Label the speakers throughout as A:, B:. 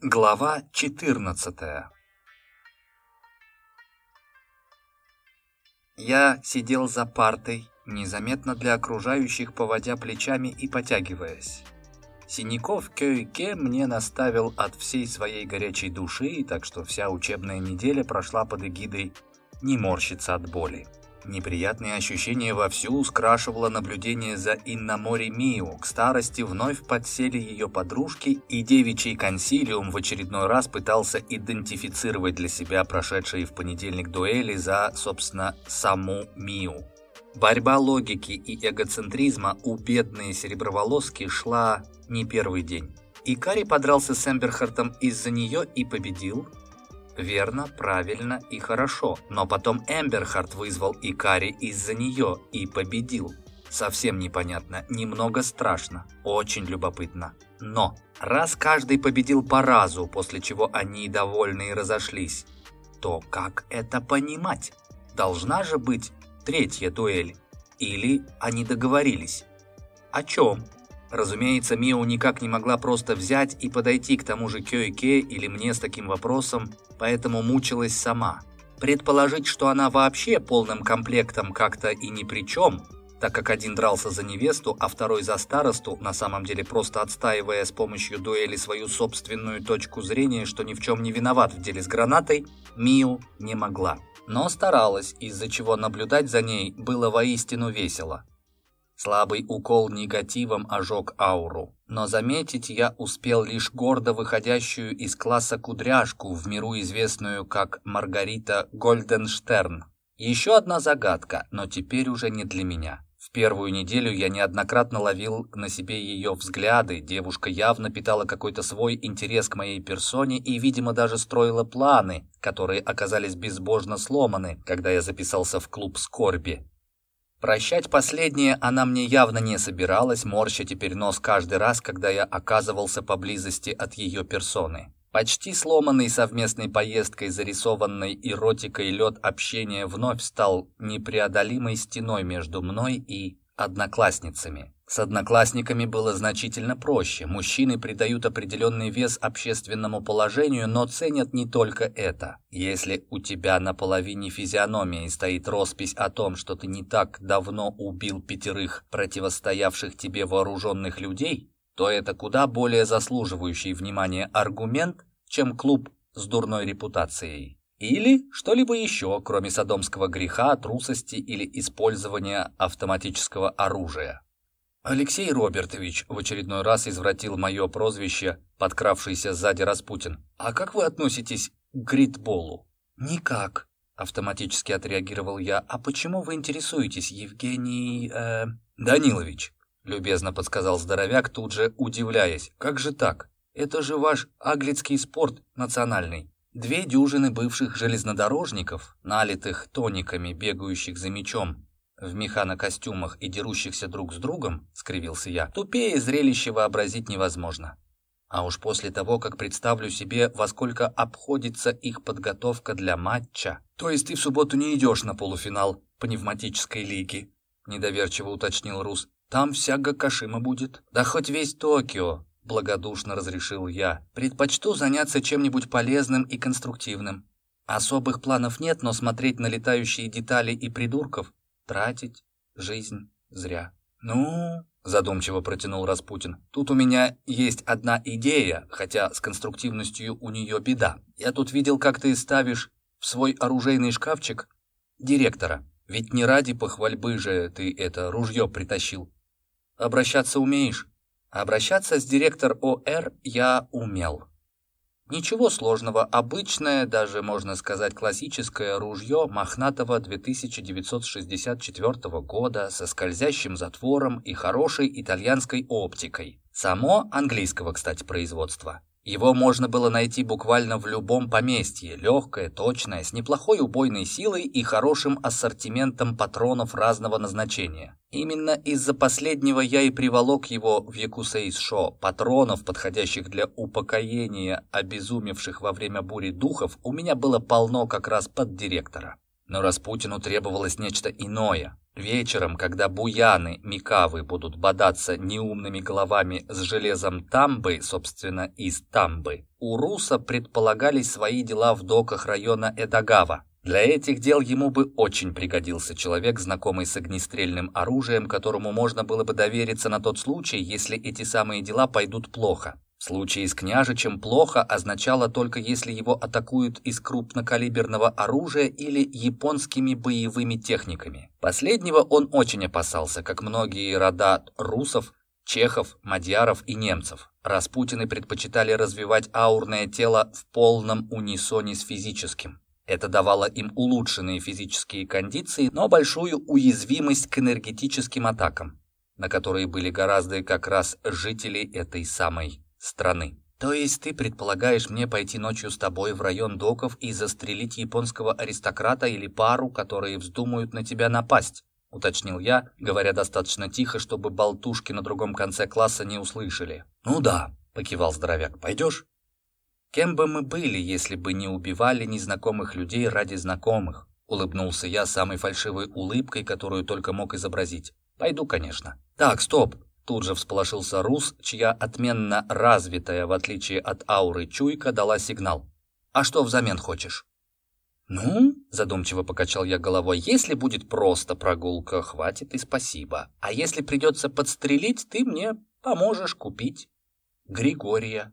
A: Глава 14 Я сидел за партой, незаметно для окружающих, поводя плечами и потягиваясь. Синяков Кёйке мне наставил от всей своей горячей души, так что вся учебная неделя прошла под эгидой «не морщиться от боли». Неприятные ощущения вовсю скрашивало наблюдение за Иннамори Миу. К старости вновь подсели ее подружки, и девичий консилиум в очередной раз пытался идентифицировать для себя прошедшие в понедельник дуэли за, собственно, саму Миу. Борьба логики и эгоцентризма у бедной сереброволоски шла не первый день. Икари подрался с Эмберхартом из-за нее и победил. Верно, правильно и хорошо. Но потом Эмберхарт вызвал Икари из-за нее и победил. Совсем непонятно, немного страшно, очень любопытно. Но раз каждый победил по разу, после чего они довольны и разошлись, то как это понимать? Должна же быть третья дуэль. Или они договорились? О чем? Разумеется, Мио никак не могла просто взять и подойти к тому же Кёйке или мне с таким вопросом, поэтому мучилась сама. Предположить, что она вообще полным комплектом как-то и ни при чем, так как один дрался за невесту, а второй за старосту, на самом деле просто отстаивая с помощью дуэли свою собственную точку зрения, что ни в чем не виноват в деле с гранатой, Миу не могла. Но старалась, из-за чего наблюдать за ней было воистину весело. Слабый укол негативом ожег ауру. Но заметить я успел лишь гордо выходящую из класса кудряшку, в миру известную как Маргарита Гольденштерн. Еще одна загадка, но теперь уже не для меня. В первую неделю я неоднократно ловил на себе ее взгляды. Девушка явно питала какой-то свой интерес к моей персоне и, видимо, даже строила планы, которые оказались безбожно сломаны, когда я записался в клуб скорби. Прощать последнее она мне явно не собиралась, морща теперь нос каждый раз, когда я оказывался поблизости от ее персоны. Почти сломанный совместной поездкой зарисованной эротикой лед общения вновь стал непреодолимой стеной между мной и одноклассницами. С одноклассниками было значительно проще. Мужчины придают определенный вес общественному положению, но ценят не только это. Если у тебя на половине физиономии стоит роспись о том, что ты не так давно убил пятерых противостоявших тебе вооруженных людей, то это куда более заслуживающий внимания аргумент, чем клуб с дурной репутацией. Или что-либо еще, кроме садомского греха, трусости или использования автоматического оружия. Алексей Робертович в очередной раз извратил мое прозвище, подкравшийся сзади Распутин. А как вы относитесь к гритболу? Никак, автоматически отреагировал я. А почему вы интересуетесь, Евгений э Данилович? любезно подсказал здоровяк, тут же удивляясь. Как же так? Это же ваш аглицкий спорт национальный. Две дюжины бывших железнодорожников, налитых тониками, бегающих за мечом, в механокостюмах и дерущихся друг с другом, скривился я, тупее зрелище вообразить невозможно. А уж после того, как представлю себе, во сколько обходится их подготовка для матча. То есть ты в субботу не идешь на полуфинал пневматической лиги? Недоверчиво уточнил Рус. Там вся Гакашима будет. Да хоть весь Токио, благодушно разрешил я. Предпочту заняться чем-нибудь полезным и конструктивным. Особых планов нет, но смотреть на летающие детали и придурков Тратить жизнь зря. Ну, задумчиво протянул Распутин. Тут у меня есть одна идея, хотя с конструктивностью у нее беда. Я тут видел, как ты ставишь в свой оружейный шкафчик директора. Ведь не ради похвальбы же ты это ружье притащил. Обращаться умеешь? Обращаться с директор ОР я умел. Ничего сложного, обычное, даже можно сказать классическое ружье мохнатого 2964 года со скользящим затвором и хорошей итальянской оптикой. Само английского, кстати, производства. Его можно было найти буквально в любом поместье, легкое, точное, с неплохой убойной силой и хорошим ассортиментом патронов разного назначения. Именно из-за последнего я и приволок его в Якусейс-шо. Патронов, подходящих для упокоения обезумевших во время бури духов, у меня было полно как раз под директора. Но Распутину требовалось нечто иное. Вечером, когда буяны Микавы будут бодаться неумными головами с железом Тамбы, собственно, из Тамбы, у Руса предполагались свои дела в доках района Эдагава. Для этих дел ему бы очень пригодился человек, знакомый с огнестрельным оружием, которому можно было бы довериться на тот случай, если эти самые дела пойдут плохо. В случае с княжичем плохо означало только если его атакуют из крупнокалиберного оружия или японскими боевыми техниками. Последнего он очень опасался, как многие рода русов, чехов, мадьяров и немцев. Распутины предпочитали развивать аурное тело в полном унисоне с физическим. Это давало им улучшенные физические кондиции, но большую уязвимость к энергетическим атакам, на которые были гораздо как раз жители этой самой страны. То есть ты предполагаешь мне пойти ночью с тобой в район доков и застрелить японского аристократа или пару, которые вздумают на тебя напасть? уточнил я, говоря достаточно тихо, чтобы болтушки на другом конце класса не услышали. Ну да, покивал здоровяк. Пойдешь? Кем бы мы были, если бы не убивали незнакомых людей ради знакомых? Улыбнулся я самой фальшивой улыбкой, которую только мог изобразить. Пойду, конечно. Так, стоп. Тут же всполошился Рус, чья отменно развитая, в отличие от ауры, чуйка дала сигнал. «А что взамен хочешь?» «Ну?» – задумчиво покачал я головой. «Если будет просто прогулка, хватит и спасибо. А если придется подстрелить, ты мне поможешь купить Григория».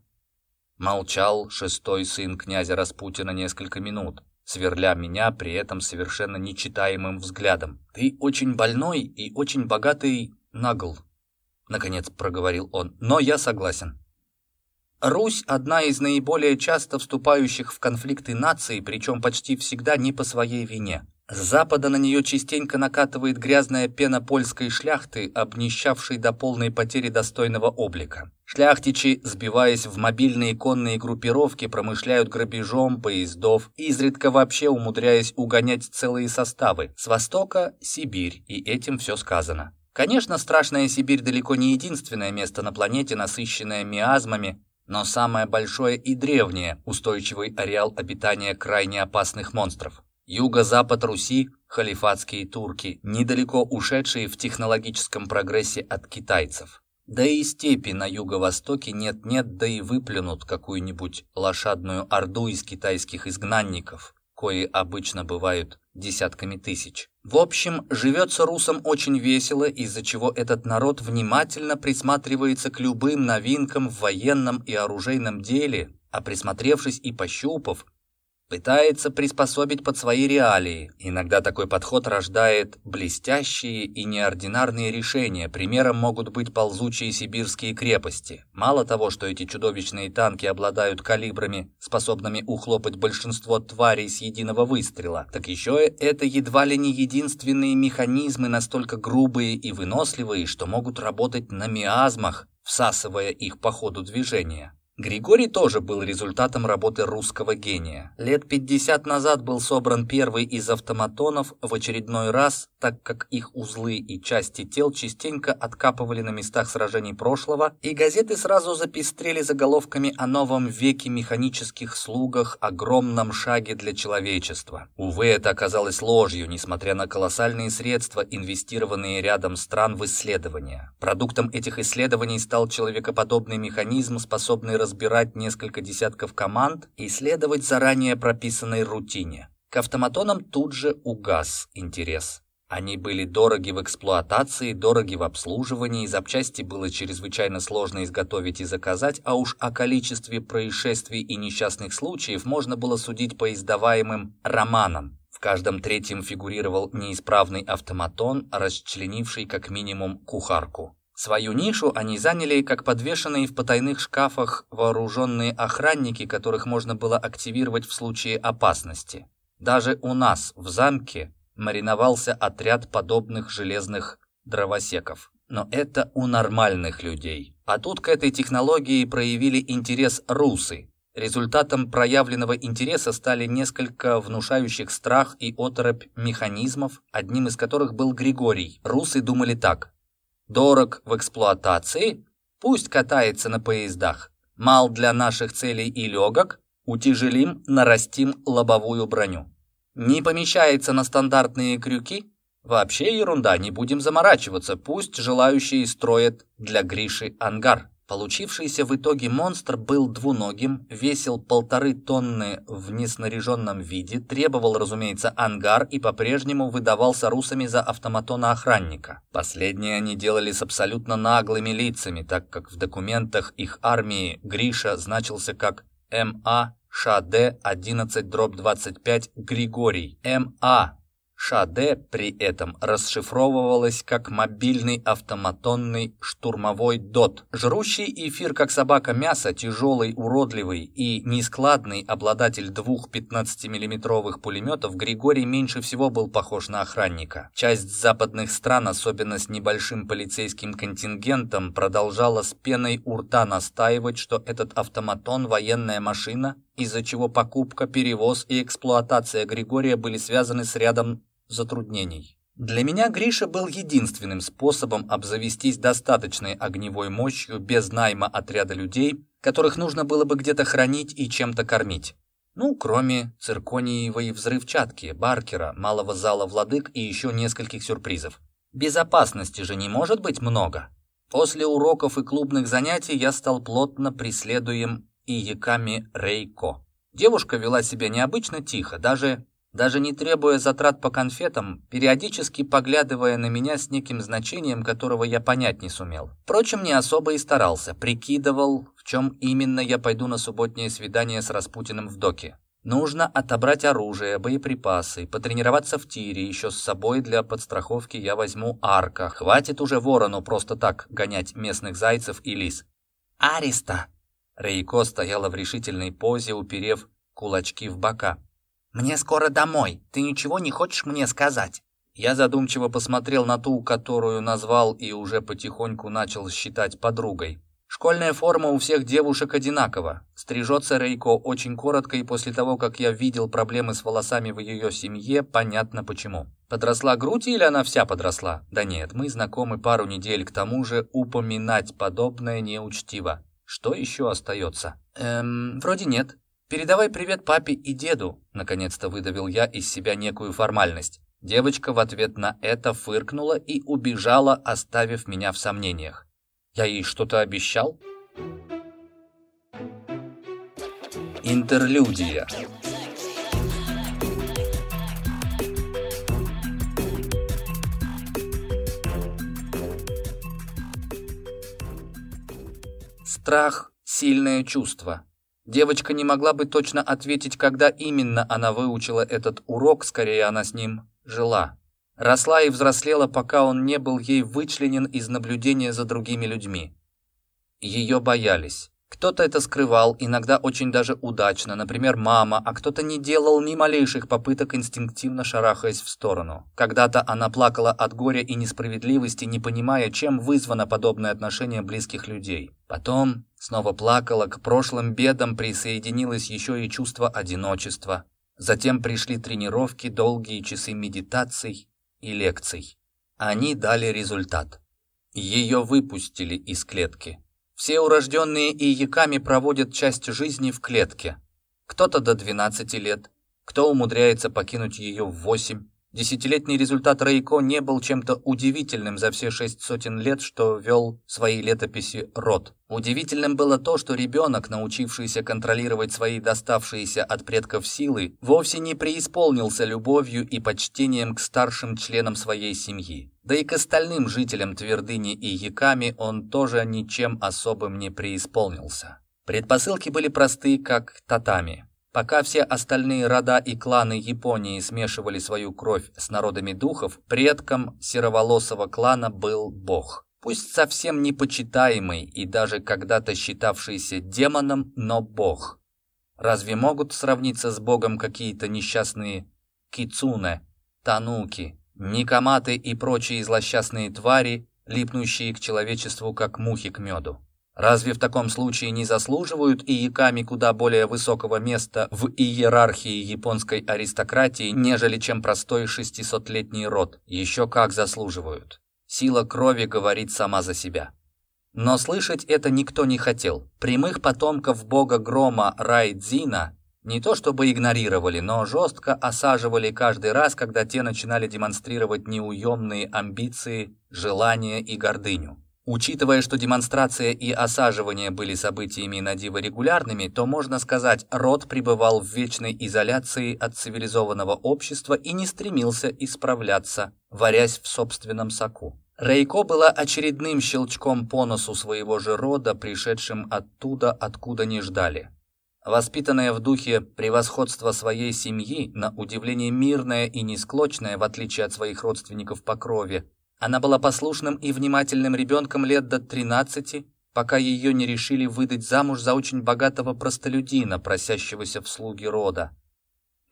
A: Молчал шестой сын князя Распутина несколько минут, сверля меня при этом совершенно нечитаемым взглядом. «Ты очень больной и очень богатый нагл», наконец проговорил он. Но я согласен. Русь одна из наиболее часто вступающих в конфликты наций, причем почти всегда не по своей вине. С запада на нее частенько накатывает грязная пена польской шляхты, обнищавшей до полной потери достойного облика. Шляхтичи, сбиваясь в мобильные конные группировки, промышляют грабежом поездов, изредка вообще умудряясь угонять целые составы. С востока – Сибирь, и этим все сказано. Конечно, страшная Сибирь далеко не единственное место на планете, насыщенное миазмами, но самое большое и древнее, устойчивый ареал обитания крайне опасных монстров. Юго-запад Руси – халифатские турки, недалеко ушедшие в технологическом прогрессе от китайцев. Да и степи на юго-востоке нет-нет, да и выплюнут какую-нибудь лошадную орду из китайских изгнанников, кои обычно бывают десятками тысяч. В общем, живется русам очень весело, из-за чего этот народ внимательно присматривается к любым новинкам в военном и оружейном деле, а присмотревшись и пощупав, пытается приспособить под свои реалии. Иногда такой подход рождает блестящие и неординарные решения. Примером могут быть ползучие сибирские крепости. Мало того, что эти чудовищные танки обладают калибрами, способными ухлопать большинство тварей с единого выстрела, так еще это едва ли не единственные механизмы настолько грубые и выносливые, что могут работать на миазмах, всасывая их по ходу движения. Григорий тоже был результатом работы русского гения. Лет 50 назад был собран первый из автоматонов в очередной раз, так как их узлы и части тел частенько откапывали на местах сражений прошлого, и газеты сразу запестрели заголовками о новом веке механических слугах, огромном шаге для человечества. Увы, это оказалось ложью, несмотря на колоссальные средства, инвестированные рядом стран в исследования. Продуктом этих исследований стал человекоподобный механизм, способный разбирать несколько десятков команд и следовать заранее прописанной рутине. К автоматонам тут же угас интерес. Они были дороги в эксплуатации, дороги в обслуживании, запчасти было чрезвычайно сложно изготовить и заказать, а уж о количестве происшествий и несчастных случаев можно было судить по издаваемым романам. В каждом третьем фигурировал неисправный автоматон, расчленивший как минимум кухарку. Свою нишу они заняли как подвешенные в потайных шкафах вооруженные охранники, которых можно было активировать в случае опасности. Даже у нас в замке мариновался отряд подобных железных дровосеков. Но это у нормальных людей. А тут к этой технологии проявили интерес русы. Результатом проявленного интереса стали несколько внушающих страх и оторопь механизмов, одним из которых был Григорий. Русы думали так: Дорог в эксплуатации? Пусть катается на поездах. Мал для наших целей и легок? Утяжелим, нарастим лобовую броню. Не помещается на стандартные крюки? Вообще ерунда, не будем заморачиваться, пусть желающие строят для Гриши ангар. Получившийся в итоге монстр был двуногим, весил полторы тонны в неснаряженном виде, требовал, разумеется, ангар и по-прежнему выдавался русами за автоматона охранника. Последнее они делали с абсолютно наглыми лицами, так как в документах их армии Гриша значился как МА ШАД 11-25 Григорий. МА ШАД при этом расшифровывалось как мобильный автоматонный штурмовой ДОТ. Жрущий эфир как собака мясо, тяжелый, уродливый и нескладный обладатель двух 15-миллиметровых пулеметов, Григорий меньше всего был похож на охранника. Часть западных стран, особенно с небольшим полицейским контингентом, продолжала с пеной у рта настаивать, что этот автоматон – военная машина, из-за чего покупка, перевоз и эксплуатация Григория были связаны с рядом затруднений. Для меня Гриша был единственным способом обзавестись достаточной огневой мощью без найма отряда людей, которых нужно было бы где-то хранить и чем-то кормить. Ну, кроме циркониевой взрывчатки, баркера, малого зала владык и еще нескольких сюрпризов. Безопасности же не может быть много. После уроков и клубных занятий я стал плотно преследуем и Яками Рейко. Девушка вела себя необычно тихо, даже даже не требуя затрат по конфетам, периодически поглядывая на меня с неким значением, которого я понять не сумел. Впрочем, не особо и старался, прикидывал, в чем именно я пойду на субботнее свидание с Распутиным в доке. Нужно отобрать оружие, боеприпасы, потренироваться в тире, еще с собой для подстраховки я возьму арка. Хватит уже ворону просто так гонять местных зайцев и лис. «Ариста!» Рейко стояла в решительной позе, уперев кулачки в бока. «Мне скоро домой. Ты ничего не хочешь мне сказать?» Я задумчиво посмотрел на ту, которую назвал и уже потихоньку начал считать подругой. Школьная форма у всех девушек одинакова. Стрижется Рейко очень коротко, и после того, как я видел проблемы с волосами в ее семье, понятно почему. Подросла грудь или она вся подросла? Да нет, мы знакомы пару недель, к тому же упоминать подобное неучтиво. Что еще остается? Эм, вроде нет. «Передавай привет папе и деду», — наконец-то выдавил я из себя некую формальность. Девочка в ответ на это фыркнула и убежала, оставив меня в сомнениях. Я ей что-то обещал? Интерлюдия Страх – сильное чувство. Девочка не могла бы точно ответить, когда именно она выучила этот урок, скорее она с ним жила. Росла и взрослела, пока он не был ей вычленен из наблюдения за другими людьми. Ее боялись. Кто-то это скрывал, иногда очень даже удачно, например, мама, а кто-то не делал ни малейших попыток, инстинктивно шарахаясь в сторону. Когда-то она плакала от горя и несправедливости, не понимая, чем вызвано подобное отношение близких людей. Потом снова плакала, к прошлым бедам присоединилось еще и чувство одиночества. Затем пришли тренировки, долгие часы медитаций и лекций. Они дали результат. Ее выпустили из клетки. Все урожденные ияками проводят часть жизни в клетке. Кто-то до 12 лет, кто умудряется покинуть ее в 8. Десятилетний результат Рейко не был чем-то удивительным за все шесть сотен лет, что вел свои летописи род. Удивительным было то, что ребенок, научившийся контролировать свои доставшиеся от предков силы, вовсе не преисполнился любовью и почтением к старшим членам своей семьи. Да и к остальным жителям твердыни и Яками он тоже ничем особым не преисполнился. Предпосылки были просты, как татами. Пока все остальные рода и кланы Японии смешивали свою кровь с народами духов, предком сероволосого клана был бог. Пусть совсем непочитаемый и даже когда-то считавшийся демоном, но бог. Разве могут сравниться с богом какие-то несчастные кицуне, тануки, никоматы и прочие злосчастные твари, липнущие к человечеству как мухи к меду? Разве в таком случае не заслуживают ияками куда более высокого места в иерархии японской аристократии, нежели чем простой шестисотлетний род? Еще как заслуживают. Сила крови говорит сама за себя. Но слышать это никто не хотел. Прямых потомков бога грома Райдзина Не то чтобы игнорировали, но жестко осаживали каждый раз, когда те начинали демонстрировать неуемные амбиции, желания и гордыню. Учитывая, что демонстрация и осаживание были событиями на диво регулярными, то можно сказать, род пребывал в вечной изоляции от цивилизованного общества и не стремился исправляться, варясь в собственном соку. Рейко была очередным щелчком по носу своего же рода, пришедшим оттуда, откуда не ждали. Воспитанная в духе превосходства своей семьи, на удивление мирная и несклочная, в отличие от своих родственников по крови, она была послушным и внимательным ребенком лет до 13, пока ее не решили выдать замуж за очень богатого простолюдина, просящегося в слуги рода.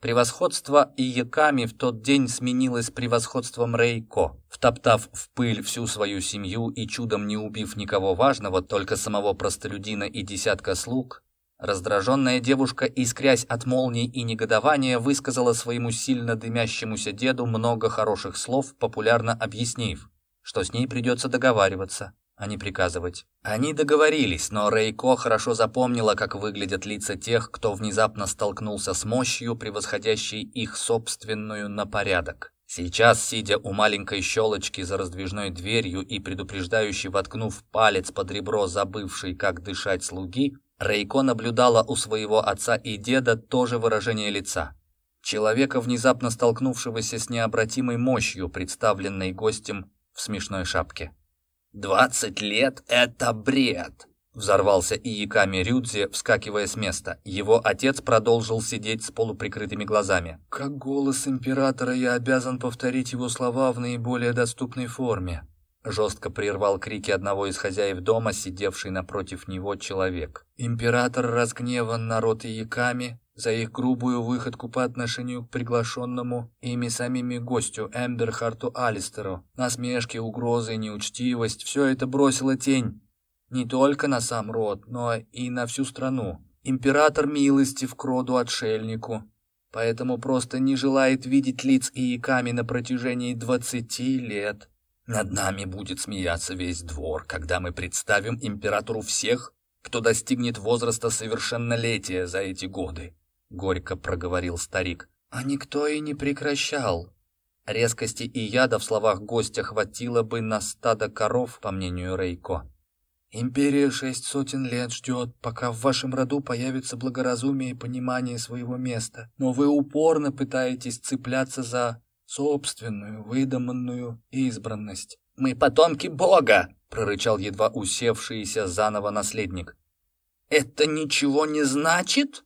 A: Превосходство Иеками в тот день сменилось превосходством Рейко. Втоптав в пыль всю свою семью и чудом не убив никого важного, только самого простолюдина и десятка слуг, Раздраженная девушка, искрясь от молний и негодования, высказала своему сильно дымящемуся деду много хороших слов, популярно объяснив, что с ней придется договариваться, а не приказывать. Они договорились, но Рейко хорошо запомнила, как выглядят лица тех, кто внезапно столкнулся с мощью, превосходящей их собственную на порядок. Сейчас, сидя у маленькой щелочки за раздвижной дверью и предупреждающий воткнув палец под ребро забывшей, как дышать слуги, Рейко наблюдала у своего отца и деда тоже выражение лица. Человека, внезапно столкнувшегося с необратимой мощью, представленной гостем в смешной шапке. «Двадцать лет — это бред!» Взорвался Ииками Рюдзи, вскакивая с места. Его отец продолжил сидеть с полуприкрытыми глазами. «Как голос императора, я обязан повторить его слова в наиболее доступной форме», жестко прервал крики одного из хозяев дома, сидевший напротив него человек. Император разгневан народ Яками за их грубую выходку по отношению к приглашенному ими самими гостю Эмберхарту Алистеру. Насмешки, угрозы, неучтивость – все это бросило тень не только на сам род, но и на всю страну. Император милостив к роду отшельнику, поэтому просто не желает видеть лиц и яками на протяжении двадцати лет. Над нами будет смеяться весь двор, когда мы представим императору всех, кто достигнет возраста совершеннолетия за эти годы, горько проговорил старик. А никто и не прекращал. Резкости и яда в словах гостя хватило бы на стадо коров, по мнению Рейко. Империя шесть сотен лет ждет, пока в вашем роду появится благоразумие и понимание своего места, но вы упорно пытаетесь цепляться за собственную выдуманную избранность. «Мы потомки Бога!» — прорычал едва усевшийся заново наследник. «Это ничего не значит?»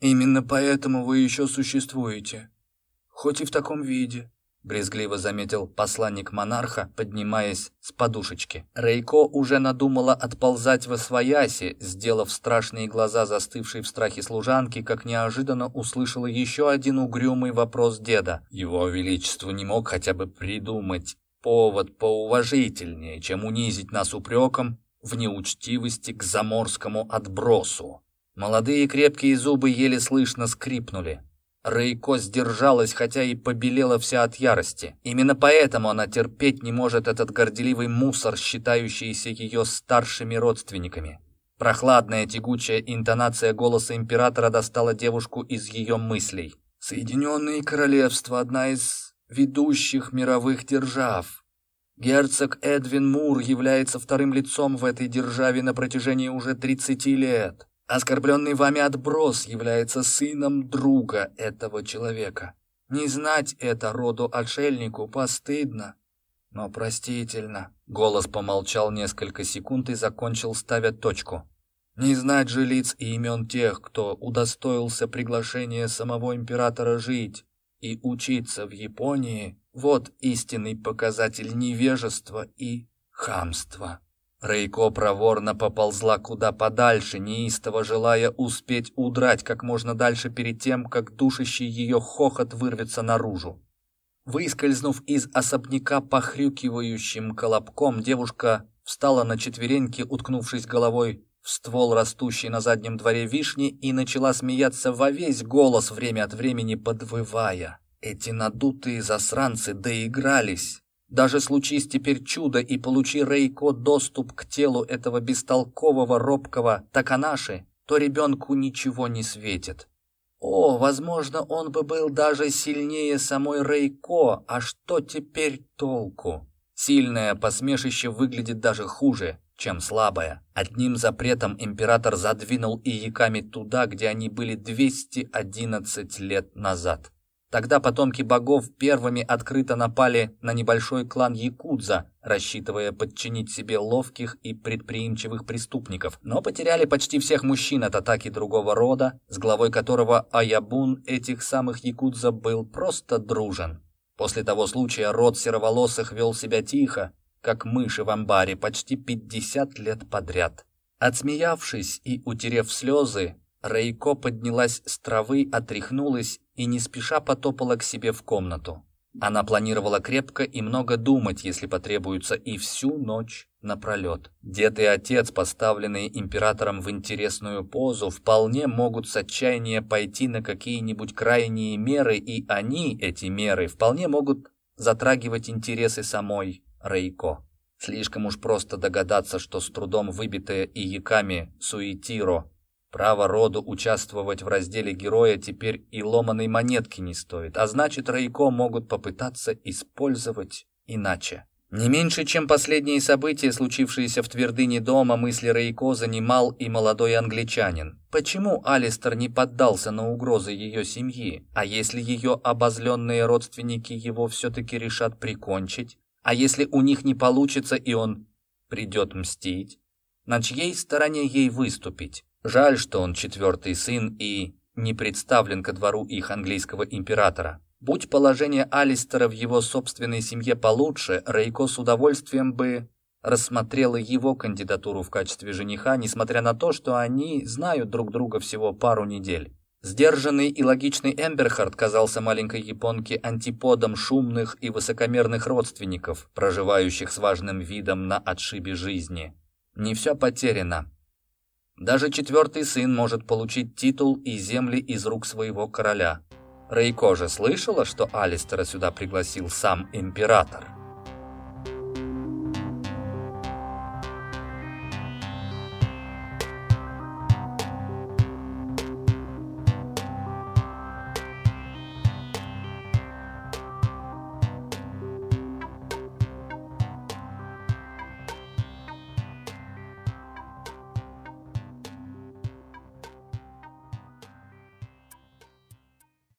A: «Именно поэтому вы еще существуете, хоть и в таком виде брезгливо заметил посланник монарха, поднимаясь с подушечки. Рейко уже надумала отползать во свояси, сделав страшные глаза застывшей в страхе служанки, как неожиданно услышала еще один угрюмый вопрос деда. Его величество не мог хотя бы придумать повод поуважительнее, чем унизить нас упреком в неучтивости к заморскому отбросу. Молодые крепкие зубы еле слышно скрипнули. Рейко сдержалась, хотя и побелела вся от ярости. Именно поэтому она терпеть не может этот горделивый мусор, считающийся ее старшими родственниками. Прохладная тягучая интонация голоса императора достала девушку из ее мыслей. «Соединенные Королевства – одна из ведущих мировых держав. Герцог Эдвин Мур является вторым лицом в этой державе на протяжении уже 30 лет. Оскорбленный вами отброс является сыном друга этого человека. Не знать это роду отшельнику постыдно, но простительно. Голос помолчал несколько секунд и закончил, ставя точку. Не знать же лиц и имен тех, кто удостоился приглашения самого императора жить и учиться в Японии, вот истинный показатель невежества и хамства. Рейко проворно поползла куда подальше, неистово желая успеть удрать как можно дальше перед тем, как душащий ее хохот вырвется наружу. Выскользнув из особняка похрюкивающим колобком, девушка встала на четвереньки, уткнувшись головой в ствол растущей на заднем дворе вишни и начала смеяться во весь голос, время от времени подвывая. Эти надутые засранцы доигрались. Даже случись теперь чудо и получи Рейко доступ к телу этого бестолкового робкого Таканаши, то ребенку ничего не светит. О, возможно, он бы был даже сильнее самой Рейко, а что теперь толку? Сильное посмешище выглядит даже хуже, чем слабое. Одним запретом император задвинул Ияками туда, где они были 211 лет назад. Тогда потомки богов первыми открыто напали на небольшой клан Якудза, рассчитывая подчинить себе ловких и предприимчивых преступников, но потеряли почти всех мужчин от атаки другого рода, с главой которого Аябун этих самых Якудза был просто дружен. После того случая род сероволосых вел себя тихо, как мыши в амбаре, почти 50 лет подряд. Отсмеявшись и утерев слезы, Рейко поднялась с травы, отряхнулась и не спеша потопала к себе в комнату. Она планировала крепко и много думать, если потребуется, и всю ночь напролет. Дед и отец, поставленные императором в интересную позу, вполне могут с отчаяния пойти на какие-нибудь крайние меры, и они, эти меры, вполне могут затрагивать интересы самой Рейко. Слишком уж просто догадаться, что с трудом выбитая Ияками Суитиро Право роду участвовать в разделе героя теперь и ломаной монетки не стоит, а значит, Рейко могут попытаться использовать иначе. Не меньше, чем последние события, случившиеся в твердыне дома, мысли Рейко занимал и молодой англичанин. Почему Алистер не поддался на угрозы ее семьи? А если ее обозленные родственники его все-таки решат прикончить? А если у них не получится и он придет мстить? На чьей стороне ей выступить? Жаль, что он четвертый сын и не представлен ко двору их английского императора. Будь положение Алистера в его собственной семье получше, Рейко с удовольствием бы рассмотрела его кандидатуру в качестве жениха, несмотря на то, что они знают друг друга всего пару недель. Сдержанный и логичный Эмберхард казался маленькой японке антиподом шумных и высокомерных родственников, проживающих с важным видом на отшибе жизни. Не все потеряно. Даже четвертый сын может получить титул и земли из рук своего короля. Рейко же слышала, что Алистера сюда пригласил сам император.